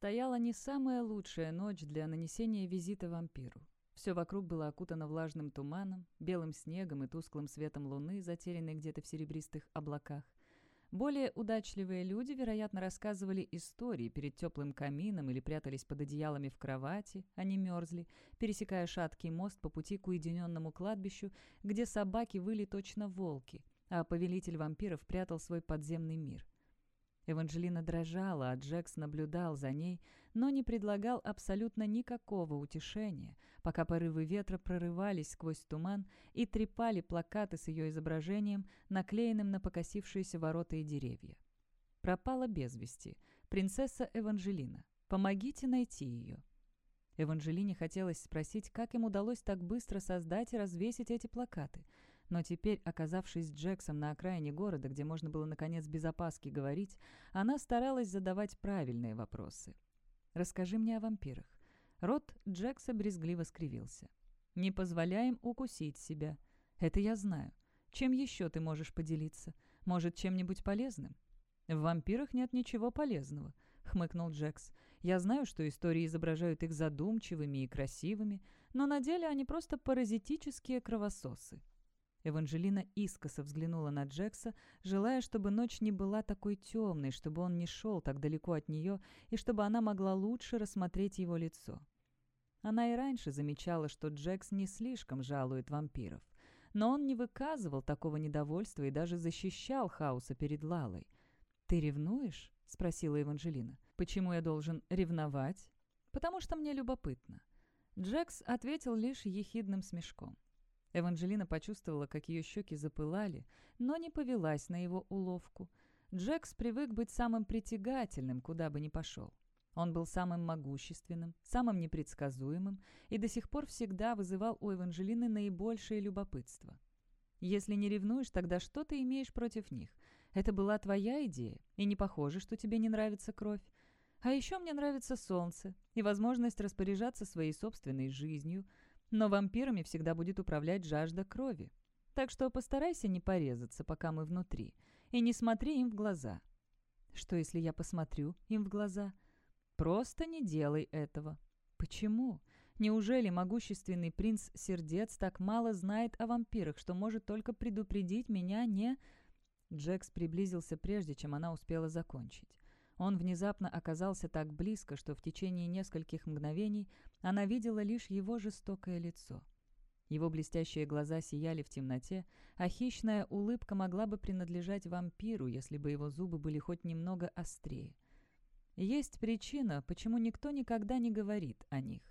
предстояла не самая лучшая ночь для нанесения визита вампиру. Все вокруг было окутано влажным туманом, белым снегом и тусклым светом луны, затерянной где-то в серебристых облаках. Более удачливые люди, вероятно, рассказывали истории перед теплым камином или прятались под одеялами в кровати, они мерзли, пересекая шаткий мост по пути к уединенному кладбищу, где собаки выли точно волки, а повелитель вампиров прятал свой подземный мир. Эванжелина дрожала, а Джекс наблюдал за ней, но не предлагал абсолютно никакого утешения, пока порывы ветра прорывались сквозь туман и трепали плакаты с ее изображением, наклеенным на покосившиеся ворота и деревья. Пропала без вести. Принцесса Эванжелина. Помогите найти ее. Эванжелине хотелось спросить, как им удалось так быстро создать и развесить эти плакаты – но теперь, оказавшись с Джексом на окраине города, где можно было, наконец, без опаски говорить, она старалась задавать правильные вопросы. «Расскажи мне о вампирах». Рот Джекса брезгливо скривился. «Не позволяем укусить себя. Это я знаю. Чем еще ты можешь поделиться? Может, чем-нибудь полезным?» «В вампирах нет ничего полезного», — хмыкнул Джекс. «Я знаю, что истории изображают их задумчивыми и красивыми, но на деле они просто паразитические кровососы. Эванжелина искоса взглянула на Джекса, желая, чтобы ночь не была такой темной, чтобы он не шел так далеко от нее и чтобы она могла лучше рассмотреть его лицо. Она и раньше замечала, что Джекс не слишком жалует вампиров. Но он не выказывал такого недовольства и даже защищал Хауса перед Лалой. «Ты ревнуешь?» — спросила Еванжелина. «Почему я должен ревновать?» «Потому что мне любопытно». Джекс ответил лишь ехидным смешком. Эванжелина почувствовала, как ее щеки запылали, но не повелась на его уловку. Джекс привык быть самым притягательным, куда бы ни пошел. Он был самым могущественным, самым непредсказуемым и до сих пор всегда вызывал у Эванжелины наибольшее любопытство. «Если не ревнуешь, тогда что ты имеешь против них? Это была твоя идея, и не похоже, что тебе не нравится кровь. А еще мне нравится солнце и возможность распоряжаться своей собственной жизнью, но вампирами всегда будет управлять жажда крови. Так что постарайся не порезаться, пока мы внутри, и не смотри им в глаза. Что, если я посмотрю им в глаза? Просто не делай этого. Почему? Неужели могущественный принц Сердец так мало знает о вампирах, что может только предупредить меня не... Джекс приблизился прежде, чем она успела закончить. Он внезапно оказался так близко, что в течение нескольких мгновений она видела лишь его жестокое лицо. Его блестящие глаза сияли в темноте, а хищная улыбка могла бы принадлежать вампиру, если бы его зубы были хоть немного острее. Есть причина, почему никто никогда не говорит о них.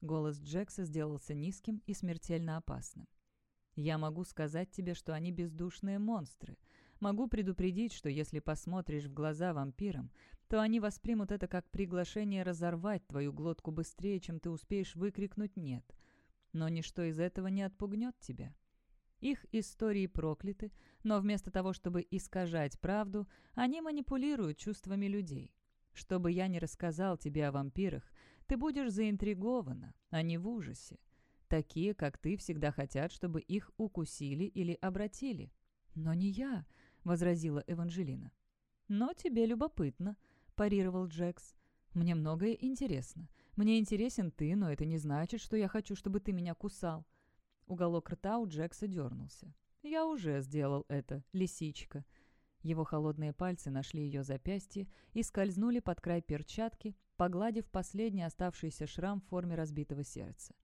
Голос Джекса сделался низким и смертельно опасным. «Я могу сказать тебе, что они бездушные монстры, Могу предупредить, что если посмотришь в глаза вампирам, то они воспримут это как приглашение разорвать твою глотку быстрее, чем ты успеешь выкрикнуть «нет». Но ничто из этого не отпугнет тебя. Их истории прокляты, но вместо того, чтобы искажать правду, они манипулируют чувствами людей. Что бы я ни рассказал тебе о вампирах, ты будешь заинтригована, а не в ужасе. Такие, как ты, всегда хотят, чтобы их укусили или обратили. Но не я. — возразила Эванжелина. «Но тебе любопытно», — парировал Джекс. «Мне многое интересно. Мне интересен ты, но это не значит, что я хочу, чтобы ты меня кусал». Уголок рта у Джекса дернулся. «Я уже сделал это, лисичка». Его холодные пальцы нашли ее запястье и скользнули под край перчатки, погладив последний оставшийся шрам в форме разбитого сердца.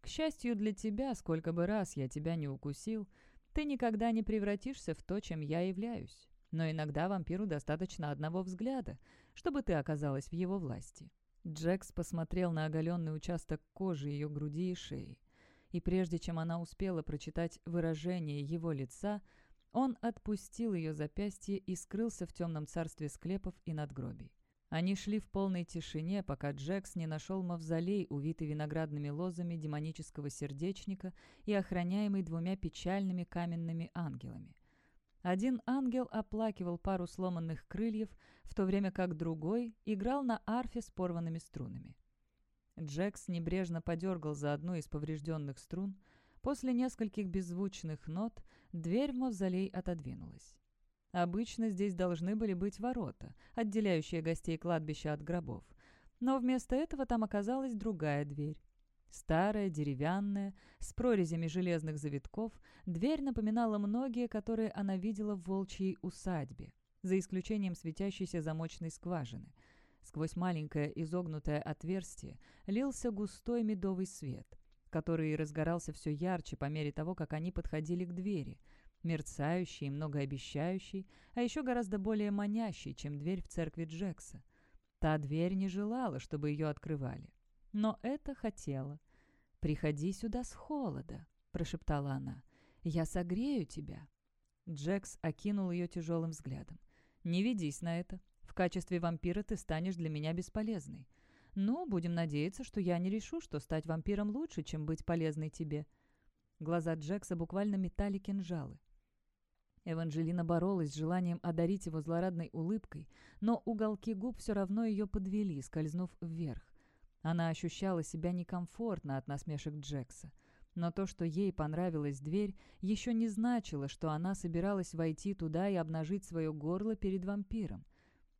«К счастью для тебя, сколько бы раз я тебя не укусил, ты никогда не превратишься в то, чем я являюсь. Но иногда вампиру достаточно одного взгляда, чтобы ты оказалась в его власти». Джекс посмотрел на оголенный участок кожи ее груди и шеи. И прежде чем она успела прочитать выражение его лица, он отпустил ее запястье и скрылся в темном царстве склепов и надгробий. Они шли в полной тишине, пока Джекс не нашел мавзолей, увитый виноградными лозами демонического сердечника и охраняемый двумя печальными каменными ангелами. Один ангел оплакивал пару сломанных крыльев, в то время как другой играл на арфе с порванными струнами. Джекс небрежно подергал за одну из поврежденных струн. После нескольких беззвучных нот дверь в мавзолей отодвинулась. Обычно здесь должны были быть ворота, отделяющие гостей кладбища от гробов. Но вместо этого там оказалась другая дверь. Старая, деревянная, с прорезями железных завитков, дверь напоминала многие, которые она видела в волчьей усадьбе, за исключением светящейся замочной скважины. Сквозь маленькое изогнутое отверстие лился густой медовый свет, который разгорался все ярче по мере того, как они подходили к двери, мерцающий и многообещающий, а еще гораздо более манящий, чем дверь в церкви Джекса. Та дверь не желала, чтобы ее открывали. Но это хотела. «Приходи сюда с холода», — прошептала она. «Я согрею тебя». Джекс окинул ее тяжелым взглядом. «Не ведись на это. В качестве вампира ты станешь для меня бесполезной. Ну, будем надеяться, что я не решу, что стать вампиром лучше, чем быть полезной тебе». Глаза Джекса буквально метали кинжалы. Эванжелина боролась с желанием одарить его злорадной улыбкой, но уголки губ все равно ее подвели, скользнув вверх. Она ощущала себя некомфортно от насмешек Джекса. Но то, что ей понравилась дверь, еще не значило, что она собиралась войти туда и обнажить свое горло перед вампиром.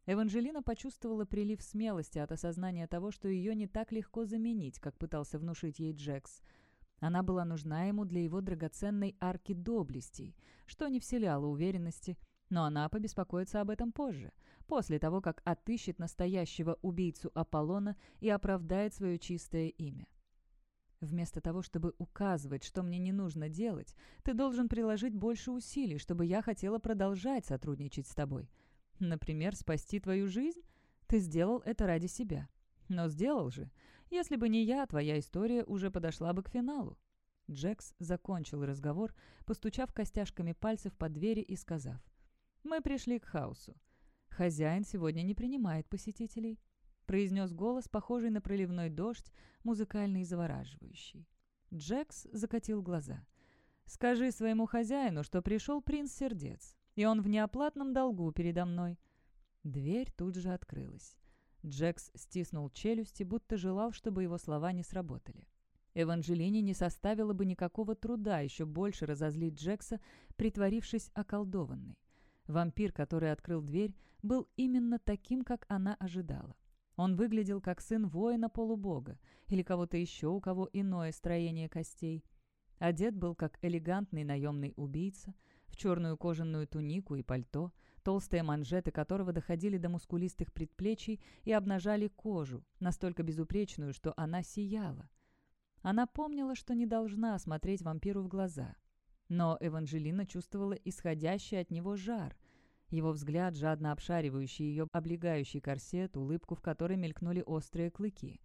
Эванжелина почувствовала прилив смелости от осознания того, что ее не так легко заменить, как пытался внушить ей Джекс. Она была нужна ему для его драгоценной арки доблестей, что не вселяло уверенности, но она побеспокоится об этом позже после того, как отыщет настоящего убийцу Аполлона и оправдает свое чистое имя. Вместо того, чтобы указывать, что мне не нужно делать, ты должен приложить больше усилий, чтобы я хотела продолжать сотрудничать с тобой. Например, спасти твою жизнь? Ты сделал это ради себя. Но сделал же. Если бы не я, твоя история уже подошла бы к финалу. Джекс закончил разговор, постучав костяшками пальцев по двери и сказав. «Мы пришли к хаосу. «Хозяин сегодня не принимает посетителей», — произнес голос, похожий на проливной дождь, музыкальный и завораживающий. Джекс закатил глаза. «Скажи своему хозяину, что пришел принц сердец, и он в неоплатном долгу передо мной». Дверь тут же открылась. Джекс стиснул челюсти, будто желал, чтобы его слова не сработали. Эванжелине не составило бы никакого труда еще больше разозлить Джекса, притворившись околдованной. Вампир, который открыл дверь, был именно таким, как она ожидала. Он выглядел как сын воина-полубога или кого-то еще, у кого иное строение костей. Одет был как элегантный наемный убийца, в черную кожаную тунику и пальто, толстые манжеты которого доходили до мускулистых предплечий и обнажали кожу, настолько безупречную, что она сияла. Она помнила, что не должна смотреть вампиру в глаза. Но Эванжелина чувствовала исходящий от него жар, его взгляд, жадно обшаривающий ее облегающий корсет, улыбку, в которой мелькнули острые клыки.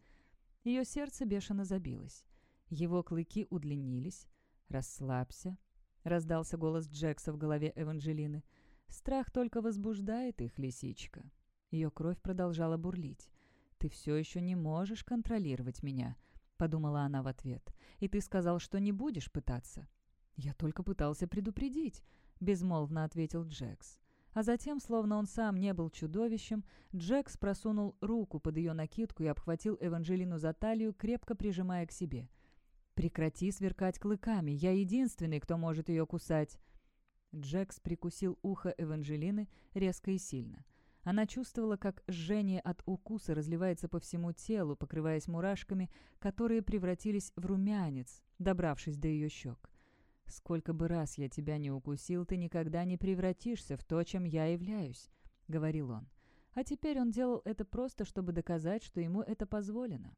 Ее сердце бешено забилось. Его клыки удлинились. «Расслабься», — раздался голос Джекса в голове Эванжелины. «Страх только возбуждает их, лисичка». Ее кровь продолжала бурлить. «Ты все еще не можешь контролировать меня», — подумала она в ответ. «И ты сказал, что не будешь пытаться». «Я только пытался предупредить», — безмолвно ответил Джекс. А затем, словно он сам не был чудовищем, Джекс просунул руку под ее накидку и обхватил Эванжелину за талию, крепко прижимая к себе. «Прекрати сверкать клыками, я единственный, кто может ее кусать!» Джекс прикусил ухо Эванжелины резко и сильно. Она чувствовала, как жжение от укуса разливается по всему телу, покрываясь мурашками, которые превратились в румянец, добравшись до ее щек. «Сколько бы раз я тебя не укусил, ты никогда не превратишься в то, чем я являюсь», — говорил он. А теперь он делал это просто, чтобы доказать, что ему это позволено.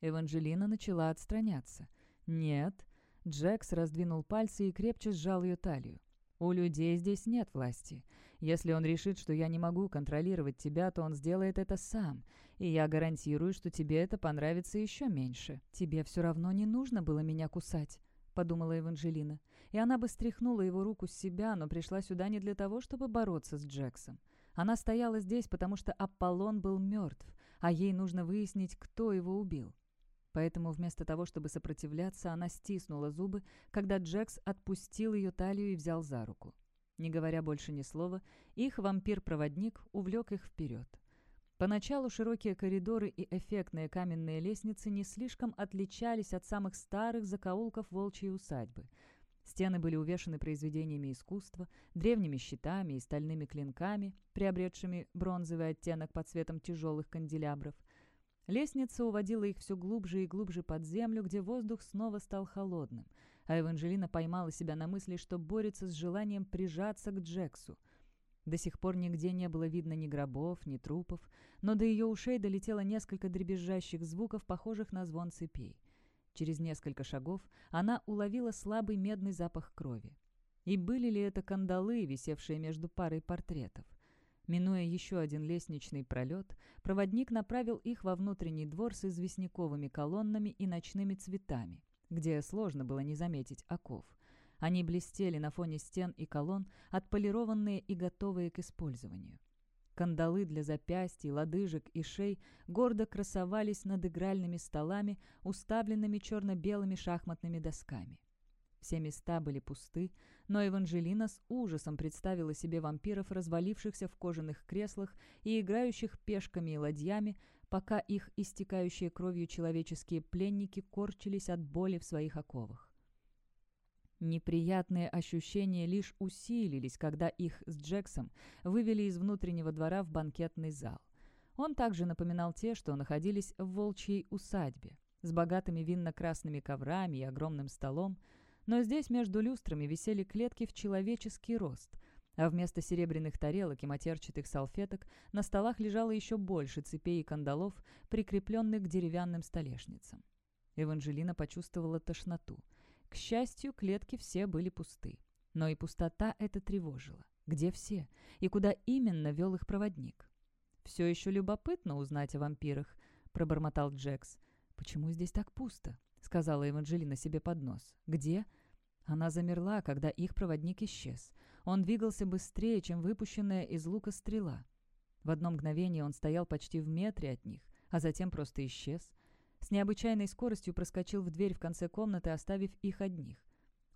Эванжелина начала отстраняться. «Нет». Джекс раздвинул пальцы и крепче сжал ее талию. «У людей здесь нет власти. Если он решит, что я не могу контролировать тебя, то он сделает это сам, и я гарантирую, что тебе это понравится еще меньше. Тебе все равно не нужно было меня кусать». — подумала Эванжелина. И она бы стряхнула его руку с себя, но пришла сюда не для того, чтобы бороться с Джексом. Она стояла здесь, потому что Аполлон был мертв, а ей нужно выяснить, кто его убил. Поэтому вместо того, чтобы сопротивляться, она стиснула зубы, когда Джекс отпустил ее талию и взял за руку. Не говоря больше ни слова, их вампир-проводник увлек их вперед. Поначалу широкие коридоры и эффектные каменные лестницы не слишком отличались от самых старых закоулков волчьей усадьбы. Стены были увешаны произведениями искусства, древними щитами и стальными клинками, приобретшими бронзовый оттенок под цветом тяжелых канделябров. Лестница уводила их все глубже и глубже под землю, где воздух снова стал холодным, а Эванжелина поймала себя на мысли, что борется с желанием прижаться к Джексу. До сих пор нигде не было видно ни гробов, ни трупов, но до ее ушей долетело несколько дребезжащих звуков, похожих на звон цепей. Через несколько шагов она уловила слабый медный запах крови. И были ли это кандалы, висевшие между парой портретов? Минуя еще один лестничный пролет, проводник направил их во внутренний двор с известняковыми колоннами и ночными цветами, где сложно было не заметить оков. Они блестели на фоне стен и колонн, отполированные и готовые к использованию. Кандалы для запястий, лодыжек и шеи гордо красовались над игральными столами, уставленными черно-белыми шахматными досками. Все места были пусты, но Эванжелина с ужасом представила себе вампиров, развалившихся в кожаных креслах и играющих пешками и ладьями, пока их истекающие кровью человеческие пленники корчились от боли в своих оковах. Неприятные ощущения лишь усилились, когда их с Джексом вывели из внутреннего двора в банкетный зал. Он также напоминал те, что находились в волчьей усадьбе, с богатыми винно-красными коврами и огромным столом, но здесь между люстрами висели клетки в человеческий рост, а вместо серебряных тарелок и матерчатых салфеток на столах лежало еще больше цепей и кандалов, прикрепленных к деревянным столешницам. Эванжелина почувствовала тошноту – к счастью, клетки все были пусты. Но и пустота это тревожила. Где все? И куда именно вел их проводник? «Все еще любопытно узнать о вампирах», — пробормотал Джекс. «Почему здесь так пусто?» — сказала Эванжелина себе под нос. «Где?» Она замерла, когда их проводник исчез. Он двигался быстрее, чем выпущенная из лука стрела. В одно мгновение он стоял почти в метре от них, а затем просто исчез. С необычайной скоростью проскочил в дверь в конце комнаты, оставив их одних.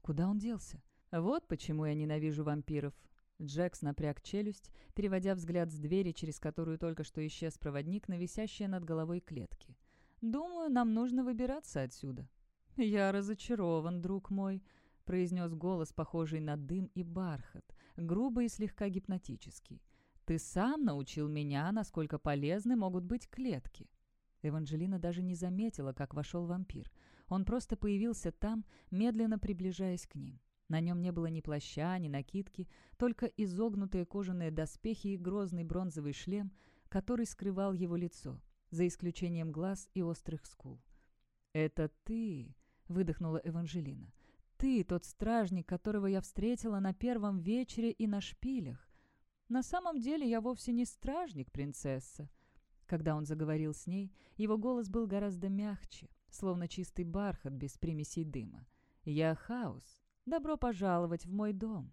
Куда он делся? Вот почему я ненавижу вампиров. Джекс напряг челюсть, переводя взгляд с двери, через которую только что исчез проводник, на висящие над головой клетки. «Думаю, нам нужно выбираться отсюда». «Я разочарован, друг мой», — произнес голос, похожий на дым и бархат, грубый и слегка гипнотический. «Ты сам научил меня, насколько полезны могут быть клетки». Эванжелина даже не заметила, как вошел вампир. Он просто появился там, медленно приближаясь к ним. На нем не было ни плаща, ни накидки, только изогнутые кожаные доспехи и грозный бронзовый шлем, который скрывал его лицо, за исключением глаз и острых скул. «Это ты!» — выдохнула Эванжелина. «Ты тот стражник, которого я встретила на первом вечере и на шпилях. На самом деле я вовсе не стражник, принцесса», когда он заговорил с ней, его голос был гораздо мягче, словно чистый бархат без примесей дыма. «Я хаос. Добро пожаловать в мой дом».